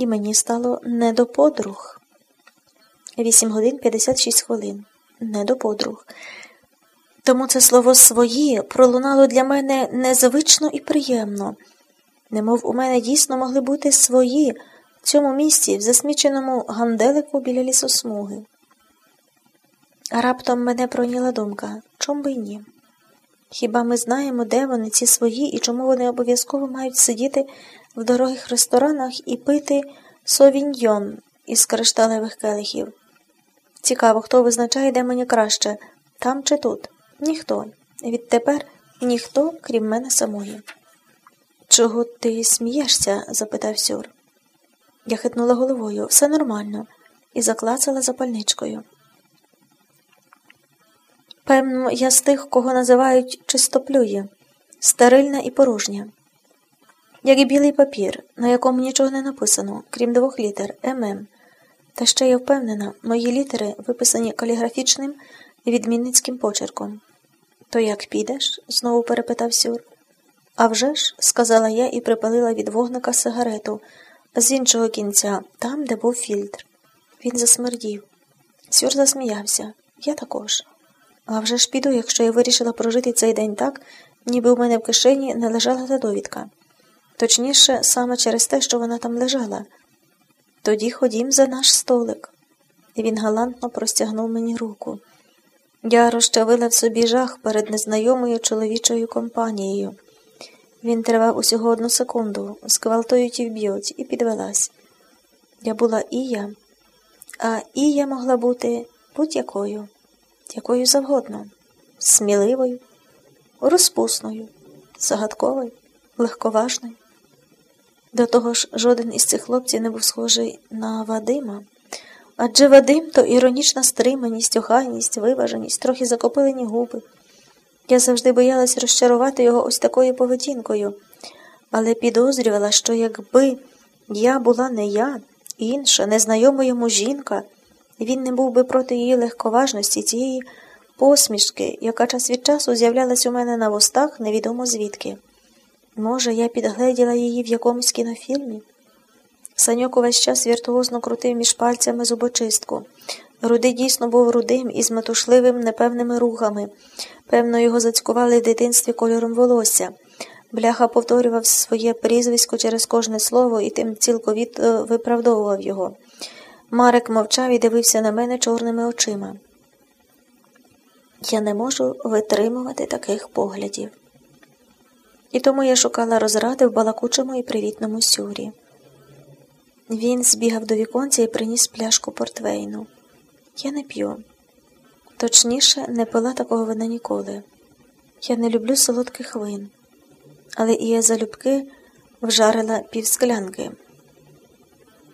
і мені стало не до подруг. Вісім годин 56 хвилин. Не до подруг. Тому це слово свої пролунало для мене незвично і приємно, немов у мене дійсно могли бути свої в цьому місці, в засміченому ганделику біля лісосмуги. Раптом мене пройняла думка чом би ні? Хіба ми знаємо, де вони, ці свої, і чому вони обов'язково мають сидіти в дорогих ресторанах і пити совіньйон із кришталевих келихів? Цікаво, хто визначає, де мені краще, там чи тут? Ніхто. Відтепер ніхто, крім мене самої. Чого ти смієшся? запитав Сюр. Я хитнула головою, все нормально, і заклацала запальничкою. Певно, я з тих, кого називають чистоплює, стерильна і порожня. Як і білий папір, на якому нічого не написано, крім двох літер ММ. Та ще я впевнена, мої літери виписані каліграфічним відмінницьким почерком. То як підеш? знову перепитав Сюр. «А вже ж», – сказала я і припалила від вогника сигарету з іншого кінця, там, де був фільтр. Він засмердів. Сюр засміявся. Я також. А вже ж піду, якщо я вирішила прожити цей день так, ніби у мене в кишені не лежала та довідка. Точніше, саме через те, що вона там лежала. Тоді ходім за наш столик. І він галантно простягнув мені руку. Я розчавила в собі жах перед незнайомою чоловічою компанією. Він тривав усього одну секунду, сквалтують і вб'ють, і підвелась. Я була Ія, а Ія могла бути будь-якою, якою завгодно, сміливою, розпусною, загадковою, легковажною. До того ж, жоден із цих хлопців не був схожий на Вадима. Адже Вадим то іронічна стриманість, охайність, виваженість, трохи закопилені губи. Я завжди боялась розчарувати його ось такою поведінкою, але підозрювала, що якби я була не я, інша, незнайома йому жінка, він не був би проти її легковажності, цієї посмішки, яка час від часу з'являлась у мене на вустах невідомо звідки. Може, я підгледіла її в якомусь кінофільмі? Саньок увесь час віртуозно крутив між пальцями зубочистку. Руди дійсно був рудим із метушливим непевними рухами. Певно, його зацькували в дитинстві кольором волосся. Бляха повторював своє прізвисько через кожне слово і тим цілковіт виправдовував його. Марик мовчав і дивився на мене чорними очима. Я не можу витримувати таких поглядів. І тому я шукала розради в балакучому і привітному сюрі. Він збігав до віконця і приніс пляшку портвейну. Я не п'ю. Точніше, не пила такого вина ніколи. Я не люблю солодких вин, але і я залюбки вжарила півсклянки.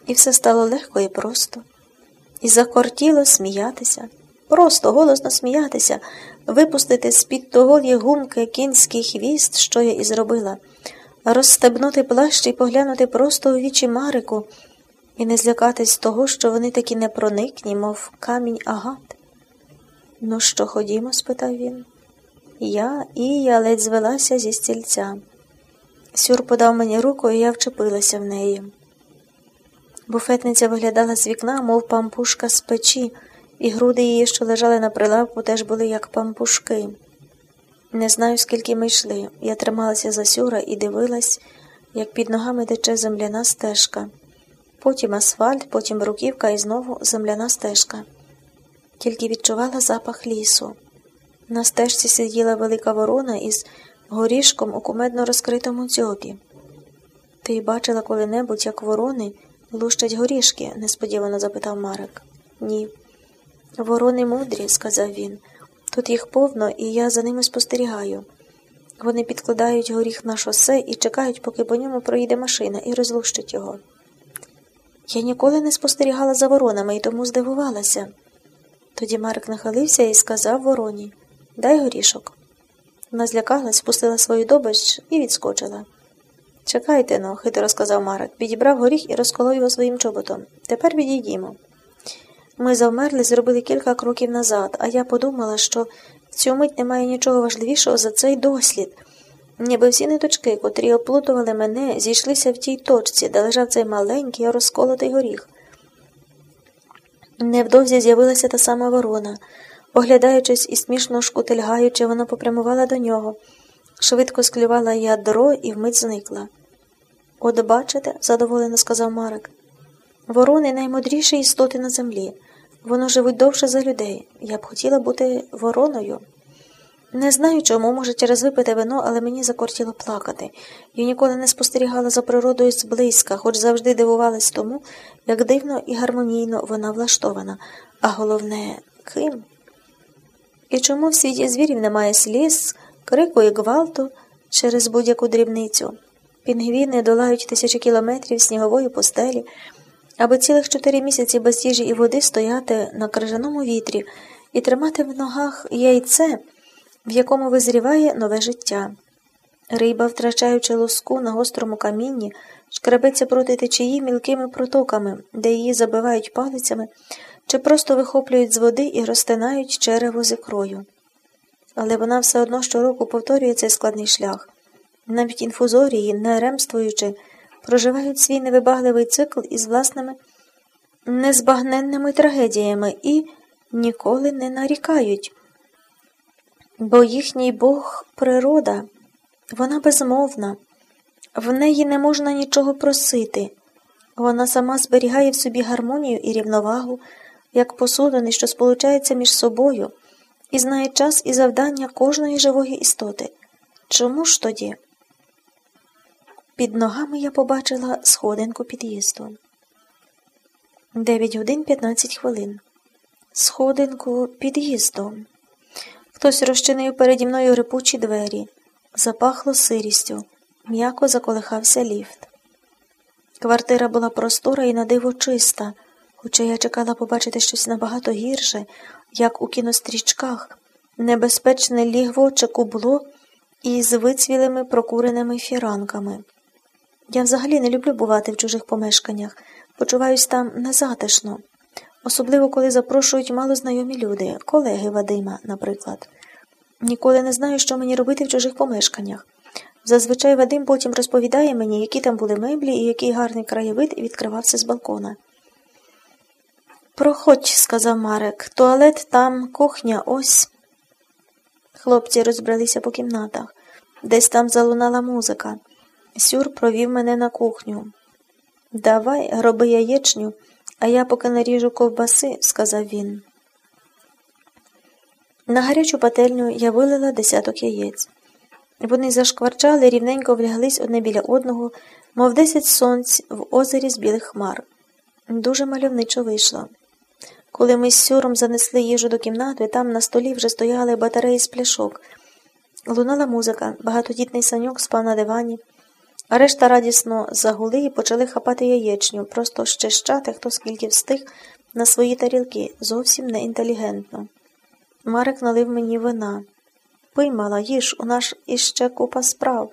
І все стало легко і просто, і закортіло сміятися, просто голосно сміятися, випустити з-під того гумки кінський хвіст, що я і зробила, розстебнути плащ і поглянути просто у вічі Марику і не злякатись того, що вони такі непроникні, мов камінь агат. Ну що, ходімо? спитав він. Я і я ледь звелася зі стільця. Сюр подав мені руку, і я вчепилася в неї. Буфетниця виглядала з вікна, мов пампушка з печі, і груди її, що лежали на прилавку, теж були як пампушки. Не знаю, скільки ми йшли. Я трималася за сюра і дивилась, як під ногами тече земляна стежка потім асфальт, потім бруківка і знову земляна стежка. Тільки відчувала запах лісу. На стежці сиділа велика ворона із горішком у кумедно розкритому дзьобі. Ти бачила коли-небудь, як ворони лущать горішки? несподівано запитав Марик. Ні. Ворони мудрі, сказав він. Тут їх повно, і я за ними спостерігаю. Вони підкладають горіх на шосе і чекають, поки по ньому проїде машина, і розлущать його. Я ніколи не спостерігала за воронами і тому здивувалася. Тоді Марик нахилився і сказав вороні Дай горішок. Вона злякалась, спустила свою добич і відскочила. Чекайте но, хитро сказав Марик, підібрав горіх і розколов його своїм чоботом. Тепер відійдімо. Ми завмерли, зробили кілька кроків назад, а я подумала, що в цю мить немає нічого важливішого за цей дослід. ніби всі ниточки, котрі оплутували мене, зійшлися в тій точці, де лежав цей маленький розколотий горіх. Невдовзі з'явилася та сама ворона. Оглядаючись і смішно шкутильгаючи, вона попрямувала до нього, швидко склювала ядро і вмить зникла. От бачите, задоволено сказав Марик. Ворони наймудріші істоти на землі. Вони живуть довше за людей. Я б хотіла бути вороною. Не знаю чому, може, через випите вино, але мені закортіло плакати. Я ніколи не спостерігала за природою зблизька, хоч завжди дивувалась тому, як дивно і гармонійно вона влаштована, а головне, ким? І чому в світі звірів немає сліз, крику і гвалту через будь-яку дрібницю? Пінгвіни долають тисячі кілометрів снігової постелі, аби цілих чотири місяці без їжі і води стояти на крижаному вітрі і тримати в ногах яйце в якому визріває нове життя. Риба, втрачаючи лоску на гострому камінні, шкребеться проти течії мілкими протоками, де її забивають палицями, чи просто вихоплюють з води і розтинають черево з ікрою. Але вона все одно щороку повторює цей складний шлях. Навіть інфузорії, не ремствуючи, проживають свій невибагливий цикл із власними незбагненними трагедіями і ніколи не нарікають. Бо їхній Бог природа, вона безмовна, в неї не можна нічого просити, вона сама зберігає в собі гармонію і рівновагу, як посудини, що сполучаються між собою, і знає час і завдання кожної живої істоти. Чому ж тоді? Під ногами я побачила сходинку під'їзду. Дев'ять годин п'ятнадцять хвилин. Сходинку під'їзду. Хтось розчинив переді мною рипучі двері, запахло сирістю, м'яко заколихався ліфт. Квартира була простора і на диво чиста, хоча я чекала побачити щось набагато гірше, як у кінострічках, небезпечне лігво чи кубло із вицвілими прокуреними фіранками. Я взагалі не люблю бувати в чужих помешканнях, почуваюсь там незатишно особливо коли запрошують малознайомі люди, колеги Вадима, наприклад. Ніколи не знаю, що мені робити в чужих помешканнях. Зазвичай Вадим потім розповідає мені, які там були меблі і який гарний краєвид відкривався з балкона. Проходь, сказав Марек, туалет там, кухня, ось. Хлопці розбралися по кімнатах. Десь там залунала музика. Сюр провів мене на кухню. Давай, роби яєчню. А я поки наріжу ковбаси, сказав він. На гарячу пательню я вилила десяток яєць. Вони зашкварчали, рівненько вляглись одне біля одного, мов десять сонць в озері з білих хмар. Дуже мальовничо вийшло. Коли ми з сюром занесли їжу до кімнати, там на столі вже стояли батареї з пляшок. Лунала музика, багатодітний саньок спав на дивані. А решта радісно загули і почали хапати яєчню, просто щещати, хто скільки встиг на свої тарілки, зовсім не інтелігентно. Марик налив мені вина. Пий, мала, їж, у нас іще купа справ.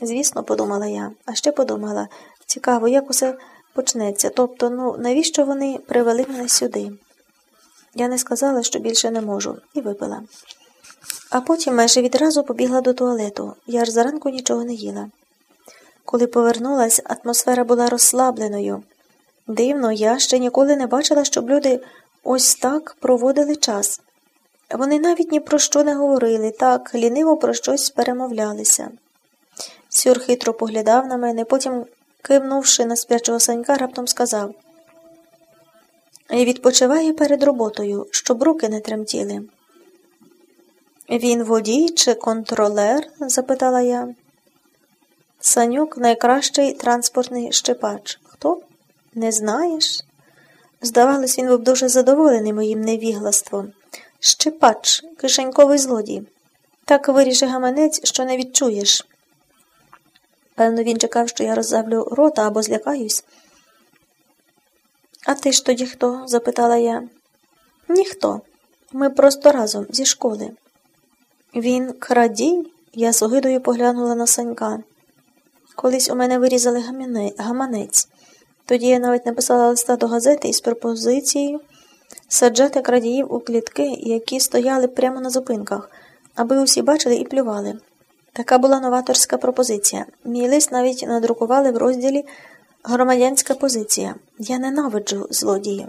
Звісно, подумала я, а ще подумала цікаво, як усе почнеться. Тобто, ну, навіщо вони привели мене сюди? Я не сказала, що більше не можу, і випила. А потім майже відразу побігла до туалету. Я ж заранку нічого не їла. Коли повернулась, атмосфера була розслабленою. Дивно, я ще ніколи не бачила, щоб люди ось так проводили час. Вони навіть ні про що не говорили, так ліниво про щось перемовлялися. Сюр хитро поглядав на мене, потім, кивнувши на спячого санька, раптом сказав Відпочиває перед роботою, щоб руки не тремтіли. Він водій чи контролер? запитала я. Санюк найкращий транспортний щепач. Хто? Не знаєш? Здавалось, він був дуже задоволений моїм невіглаством. Щепач, кишеньковий злодій. Так виріже гаманець, що не відчуєш. Певно, він чекав, що я роззавлю рота або злякаюсь. А ти ж тоді хто? запитала я. Ніхто. Ми просто разом зі школи. Він крадій? Я з огидою поглянула на санька. Колись у мене вирізали гаманець. Тоді я навіть написала листа до газети із пропозицією саджати крадіїв у клітки, які стояли прямо на зупинках, аби усі бачили і плювали. Така була новаторська пропозиція. Мій лист навіть надрукували в розділі Громадянська позиція. Я ненавиджу злодіїв.